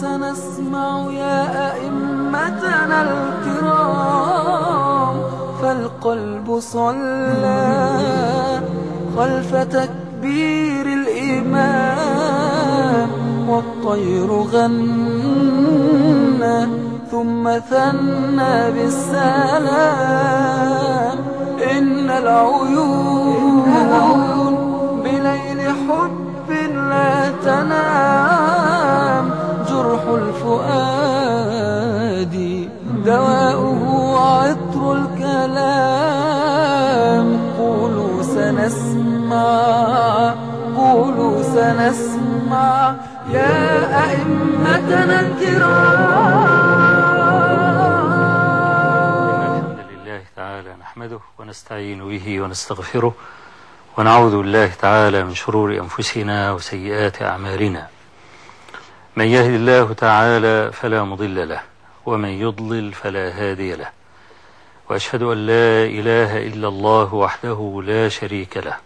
سنسمع يا أئمتنا الكرام. فالقلب صلى خلف تكبير الإمام والطير غنى ثم ثنى بالسلام. إن العيون بليل حب لا تنام. سنسمع يا أئمتنا الكرام. الحمد لله تعالى نحمده ونستعين به ونستغفره ونعوذ بالله تعالى من شرور أنفسنا وسيئات أعمالنا. من يهد الله تعالى فلا مضل له ومن يضلل فلا هادي له. وأشهد أن لا إله إلا الله وحده لا شريك له.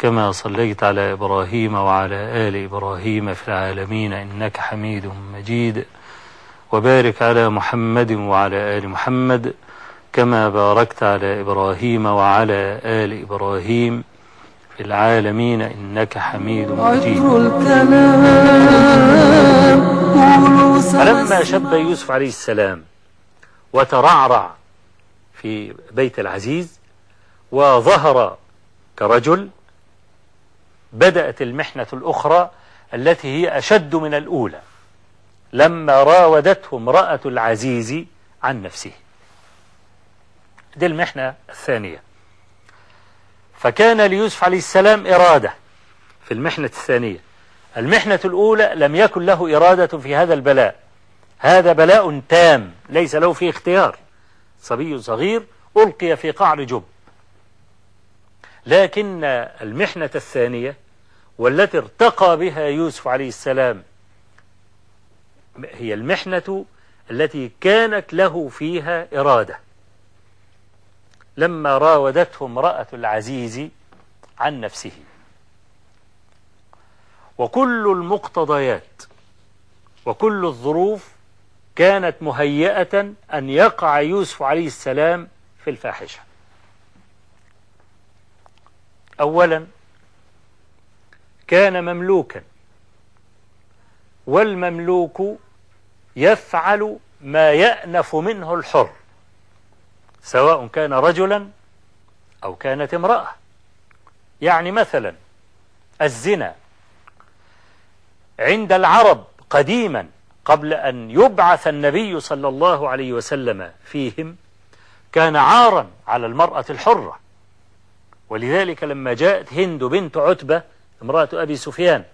كما صليت على إبراهيم وعلى آل إبراهيم في العالمين إنك حميد مجيد. وبارك على محمد وعلى آل محمد كما باركت على إبراهيم وعلى آل إبراهيم في العالمين إنك حميد مجيد. فلما شب يوسف عليه السلام وترعرع في بيت العزيز وظهر كرجل بدأت المحنة الأخرى التي هي أشد من الأولى لما راودته امرأة العزيز عن نفسه. دي المحنة الثانية. فكان ليوسف عليه السلام إرادة في المحنة الثانية. المحنة الأولى لم يكن له إرادة في هذا البلاء. هذا بلاء تام ليس له فيه اختيار. صبي صغير ألقي في قعر جب. لكن المحنة الثانية والتي ارتقى بها يوسف عليه السلام هي المحنة التي كانت له فيها إرادة. لما راودته امرأة العزيز عن نفسه. وكل المقتضيات وكل الظروف كانت مهيئة أن يقع يوسف عليه السلام في الفاحشة. أولا كان مملوكا والمملوك يفعل ما يأنف منه الحر سواء كان رجلا أو كانت امرأة. يعني مثلا الزنا. عند العرب قديما قبل أن يبعث النبي صلى الله عليه وسلم فيهم كان عارا على المرأة الحرة. ولذلك لما جاءت هند بنت عتبة امرأة أبي سفيان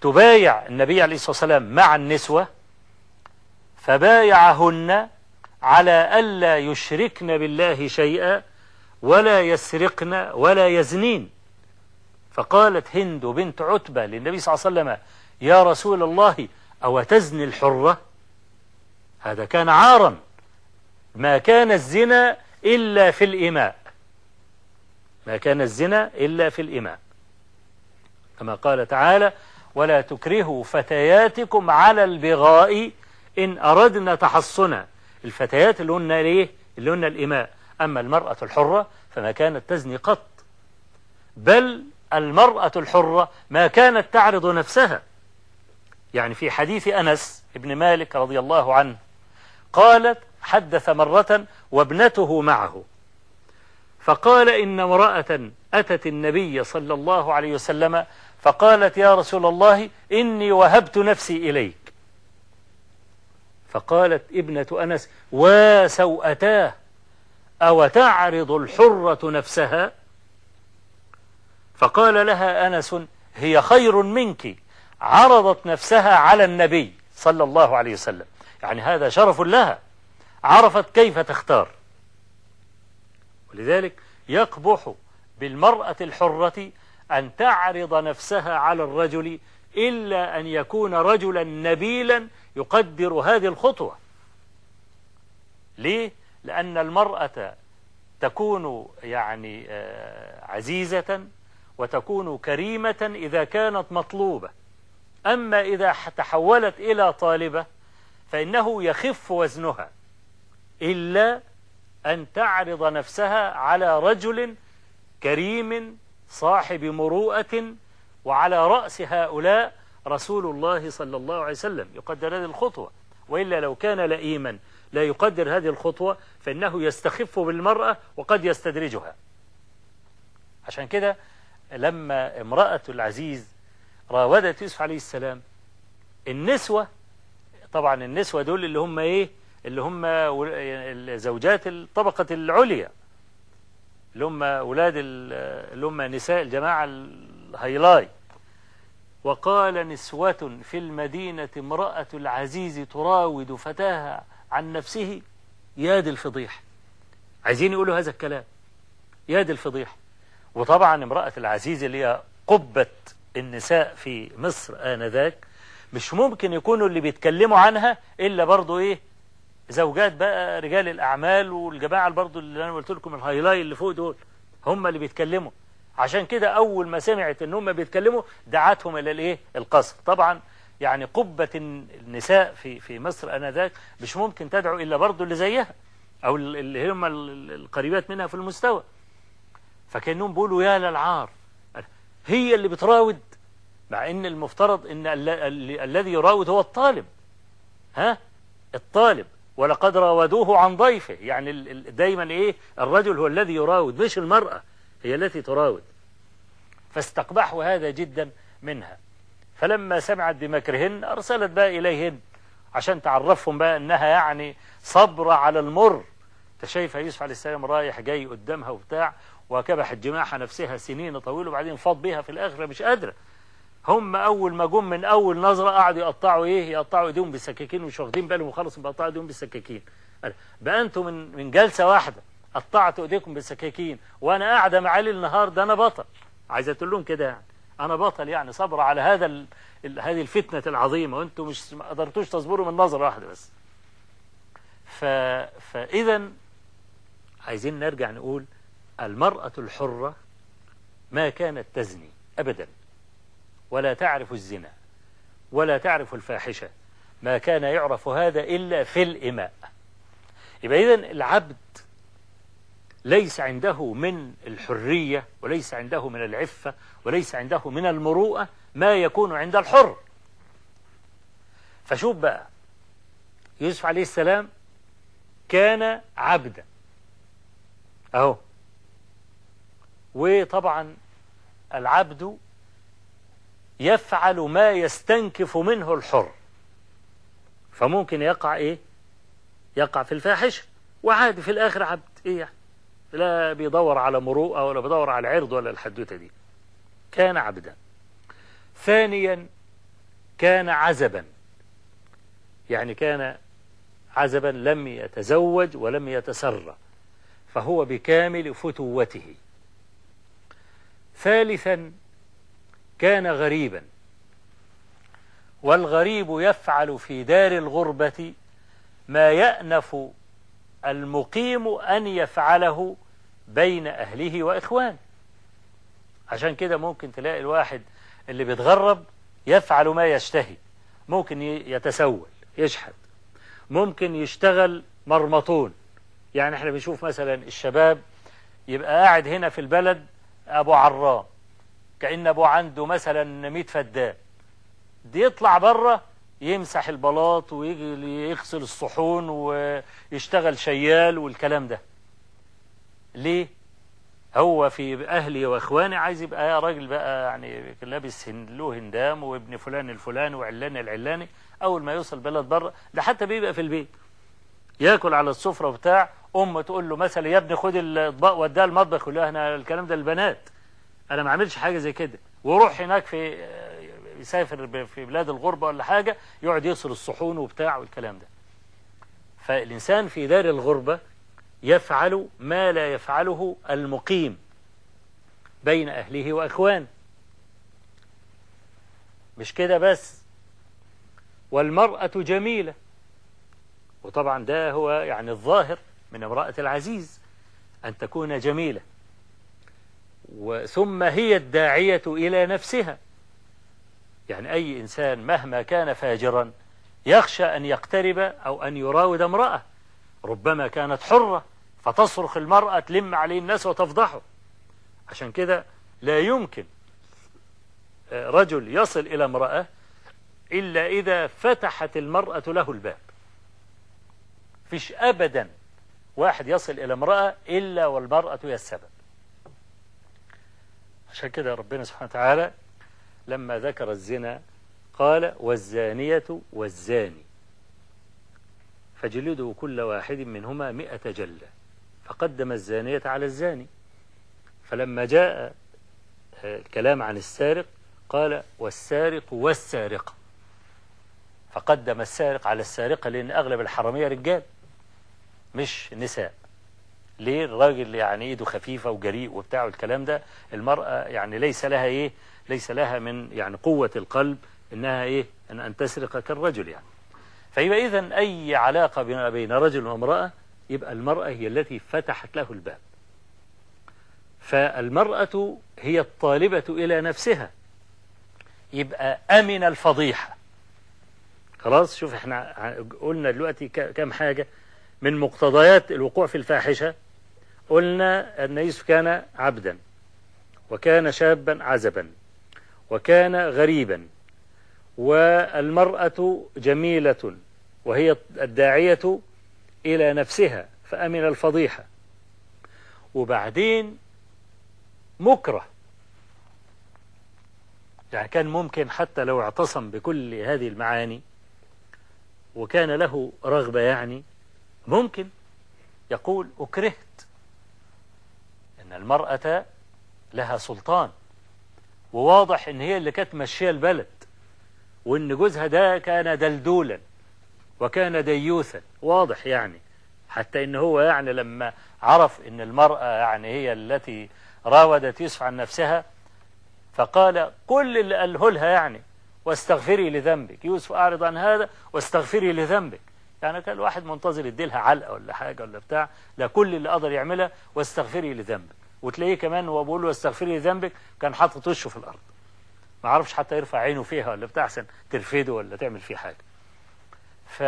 تبايع النبي عليه الصلاة والسلام مع النسوة فبايعهن على ألا يشركن بالله شيئا ولا يسرقن ولا يزنين. فقالت هند بنت عتبة للنبي صلى الله عليه وسلم يا رسول الله أو تزني الحرة؟ هذا كان عارا. ما كان الزنا إلا في الإماء. ما كان الزنا إلا في الإماء كما قال تعالى ولا تكرهوا فتياتكم على البغاء إن أردنا تحصنا. الفتيات اللي هن ليه اللي هن الإماء أما المرأة الحرة فما كانت تزني قط. بل المرأة الحرة ما كانت تعرض نفسها. يعني في حديث أنس ابن مالك رضي الله عنه قالت حدث مرة وابنته معه. فقال إن امرأة أتت النبي صلى الله عليه وسلم فقالت يا رسول الله إني وهبت نفسي إليك. فقالت ابنة أنس وسوأتاه أو تعرض الحرة نفسها؟ فقال لها أنس هي خير منك عرضت نفسها على النبي صلى الله عليه وسلم. يعني هذا شرف لها عرفت كيف تختار. ولذلك يقبح بالمرأة الحرة أن تعرض نفسها على الرجل إلا أن يكون رجلا نبيلا يقدر هذه الخطوة ليه؟ لأن المرأة تكون يعني آه، عزيزة وتكون كريمة إذا كانت مطلوبة أما إذا تحولت إلى طالبة فإنه يخف وزنها إلا أن تعرض نفسها على رجل كريم صاحب مروءة وعلى رأس هؤلاء رسول الله صلى الله عليه وسلم. يقدر هذه الخطوة وإلا لو كان لئيما لا يقدر هذه الخطوة فإنه يستخف بالمرأة وقد يستدرجها. عشان كده لما امرأة العزيز راودت يوسف عليه السلام النسوة طبعا النسوة دول اللي هم إيه؟ اللي هم زوجات الطبقة العليا اللي هم أولاد اللي هم نساء الجماعة الهيلاي. وقال نسوة في المدينة امرأة العزيز تراود فتاها عن نفسه يا دي الفضيح. عايزين يقولوا هذا الكلام. يا دي الفضيح. وطبعا امرأة العزيز اللي هي قبة النساء في مصر آنذاك مش ممكن يكونوا اللي بيتكلموا عنها إلا برضو إيه؟ زوجات بقى رجال الأعمال والجماعة برضو اللي أنا قلت لكم الهايلاي اللي فوق دول هم اللي بيتكلموا. عشان كده أول ما سمعت إن هم بيتكلموا دعتهم إلى الإيه؟ القصر. طبعا يعني قبة النساء في في مصر آنذاك مش ممكن تدعو إلا برضو اللي زيها أو اللي هم القريبات منها في المستوى. فكأنهم بيقولوا يا للعار. هي اللي بتراود مع إن المفترض إن الذي يراود هو الطالب. ها؟ الطالب. ولقد راودوه عن ضيفه. يعني دايما إيه؟ الرجل هو الذي يراود مش المرأة هي التي تراود. فاستقبحوا هذا جدا منها. فلما سمعت بمكرهن أرسلت بقى إليهن عشان تعرفهم بقى أنها يعني صبر على المر. تشايف يوسف عليه السلام رايح جاي قدامها وبتاع وكبحت جماحها نفسها سنين طويلة وبعدين فاض بيها في الآخرة مش قادرة. هم أول ما جم من أول نظرة قعدوا يقطعوا إيه؟ يقطعوا إيديهم بالسكاكين مش واخدين بالهم وخلصوا بيقطعوا إيديهم بالسكاكين بقى أنتم من من جلسة واحدة قطعتوا إيديكم بالسكاكين وأنا قاعدة مع علي النهار ده أنا بطل. عايز تقول لهم كده يعني. أنا بطل يعني صبر على هذا ال... ال... هذه الفتنة العظيمة وأنتم مش ما قدرتوش تصبروا من نظرة واحدة بس. ف... فإذا عايزين نرجع نقول المرأة الحرة ما كانت تزني أبدا. ولا تعرف الزنا ولا تعرف الفاحشة. ما كان يعرف هذا إلا في الإماء. يبقى إذن العبد ليس عنده من الحرية وليس عنده من العفة وليس عنده من المروءة ما يكون عند الحر. فشوف بقى يوسف عليه السلام كان عبدا. أهو. وطبعا العبد يفعل ما يستنكف منه الحر. فممكن يقع إيه؟ يقع في الفاحشة. وعادي في الآخر عبد إيه يعني؟ لا بيدور على مروءة ولا بيدور على عرض ولا الحدوتة دي. كان عبدا. ثانيا كان عزبا. يعني كان عزبا لم يتزوج ولم يتسرى. فهو بكامل فتوته. ثالثا كان غريبا. والغريب يفعل في دار الغربة ما يأنف المقيم أن يفعله بين أهله وإخوانه. عشان كده ممكن تلاقي الواحد اللي بيتغرب يفعل ما يشتهي ممكن يتسول يشحت ممكن يشتغل مرمطون. يعني إحنا بنشوف مثلا الشباب يبقى قاعد هنا في البلد أبو عرام كأن أبو عنده مثلا 100 فدان. دي يطلع بره يمسح البلاط ويجي يغسل الصحون ويشتغل شيال والكلام ده. ليه؟ هو في أهلي وإخواني عايز يبقى راجل بقى يعني لابس له هندام وابن فلان الفلاني وعلان العلاني أول ما يوصل بلد بره ده حتى بيبقى في البيت. ياكل على السفرة بتاع أمه تقول له مثلا يا ابني خد الأطباق وديها المطبخ يقول له إحنا الكلام ده البنات. أنا ما عملش حاجة زي كده. وروح هناك في يسافر في بلاد الغربة ولا حاجة يقعد يغسل الصحون وبتاع والكلام ده. فالإنسان في دار الغربة يفعل ما لا يفعله المقيم بين أهله وأخوانه مش كده بس؟ والمرأة جميلة. وطبعا ده هو يعني الظاهر من امرأة العزيز أن تكون جميلة. ثم هي الداعية إلى نفسها. يعني أي إنسان مهما كان فاجرا يخشى أن يقترب أو أن يراود امرأة. ربما كانت حرة فتصرخ المرأة تلم عليه الناس وتفضحه. عشان كده لا يمكن رجل يصل إلى امرأة إلا إذا فتحت المرأة له الباب. فيش أبدا واحد يصل إلى امرأة إلا والمرأة هي السبب. عشان كده ربنا سبحانه وتعالى لما ذكر الزنا قال والزانية والزاني. فجلدوا كل واحد منهما مئة جلة فقدم الزانية على الزاني. فلما جاء الكلام عن السارق قال والسارق والسارقة. فقدم السارق على السارقة لأن أغلب الحرامية رجال مش نساء. ليه الراجل يعني ايده خفيفة وجريء وبتاع الكلام ده؟ المرأة يعني ليس لها إيه؟ ليس لها من يعني قوة القلب انها إيه؟ ان, أن تسرق كالرجل يعني. فيبقى اذا أي علاقة بين رجل وامرأة يبقى المرأة هي التي فتحت له الباب. فالمرأة هي الطالبة إلى نفسها. يبقى أمن الفضيحة. خلاص شوف إحنا قلنا دلوقتي كم حاجة من مقتضيات الوقوع في الفاحشة. قلنا أن يوسف كان عبدا وكان شابا عزبا وكان غريبا والمرأة جميلة وهي الداعية إلى نفسها فأمن الفضيحة. وبعدين مكره. يعني كان ممكن حتى لو اعتصم بكل هذه المعاني وكان له رغبة يعني ممكن يقول أكرهت إن المرأة لها سلطان. وواضح إن هي اللي كانت ماشية البلد. وإن جوزها ده كان دلدولا وكان ديوثا. واضح يعني. حتى إن هو يعني لما عرف إن المرأة يعني هي التي راودت يوسف عن نفسها فقال كل اللي قاله لها يعني واستغفري لذنبك. يوسف أعرض عن هذا واستغفري لذنبك. يعني كان الواحد منتظر يديلها علقة ولا حاجة ولا بتاع لا كل اللي قدر يعملها واستغفري لذنبك. وتلاقيه كمان وهو بيقول له واستغفري لذنبك كان حاطط وشه في الأرض. ما عرفش حتى يرفع عينه فيها ولا بتاع عشان ترفده ولا تعمل فيه حاجة. ف...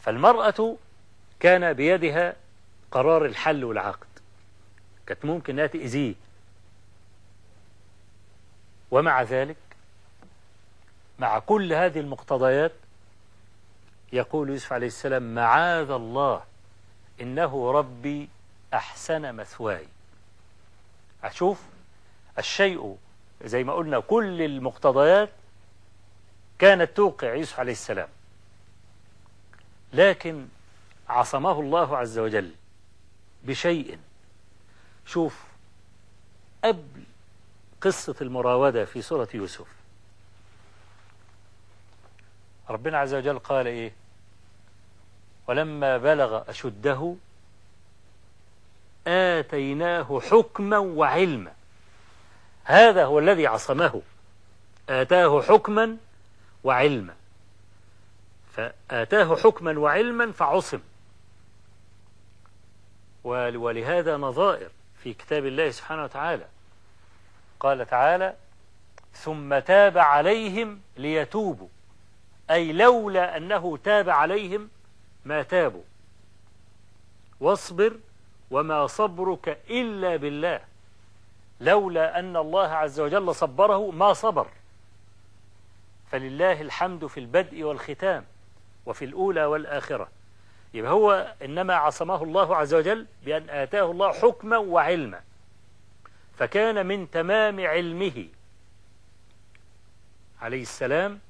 فالمرأة كان بيدها قرار الحل والعقد. كانت ممكن إنها تأذيه. ومع ذلك مع كل هذه المقتضيات يقول يوسف عليه السلام معاذ الله إنه ربي أحسن مثواي. أشوف الشيء زي ما قلنا كل المقتضيات كانت توقع يوسف عليه السلام. لكن عصمه الله عز وجل بشيء. شوف قبل قصة المراودة في سورة يوسف ربنا عز وجل قال إيه؟ ولما بلغ أشده آتيناه حكما وعلما. هذا هو الذي عصمه. آتاه حكما وعلما. فآتاه حكما وعلما فعصم. ولهذا نظائر في كتاب الله سبحانه وتعالى. قال تعالى ثم تاب عليهم ليتوبوا أي لولا أنه تاب عليهم ما تابوا. واصبر وما صبرك إلا بالله. لولا أن الله عز وجل صبره ما صبر. فلله الحمد في البدء والختام وفي الأولى والآخرة. يبقى هو إنما عصمه الله عز وجل بأن آتاه الله حكما وعلما. فكان من تمام علمه عليه السلام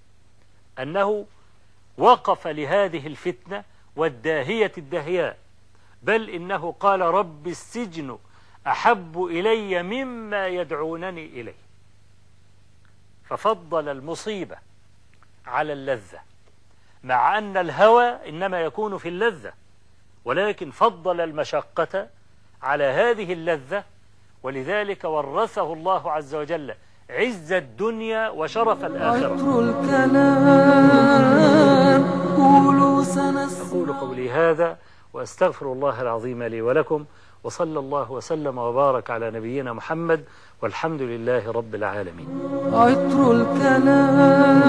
أنه وقف لهذه الفتنة والداهية الدهياء بل إنه قال رب السجن أحب إلي مما يدعونني إليه. ففضل المصيبة على اللذة مع أن الهوى إنما يكون في اللذة ولكن فضل المشقة على هذه اللذة ولذلك ورثه الله عز وجل عز الدنيا وشرف الآخرة. أقول قولي هذا وأستغفر الله العظيم لي ولكم وصلى الله وسلم وبارك على نبينا محمد والحمد لله رب العالمين. عطر الكلام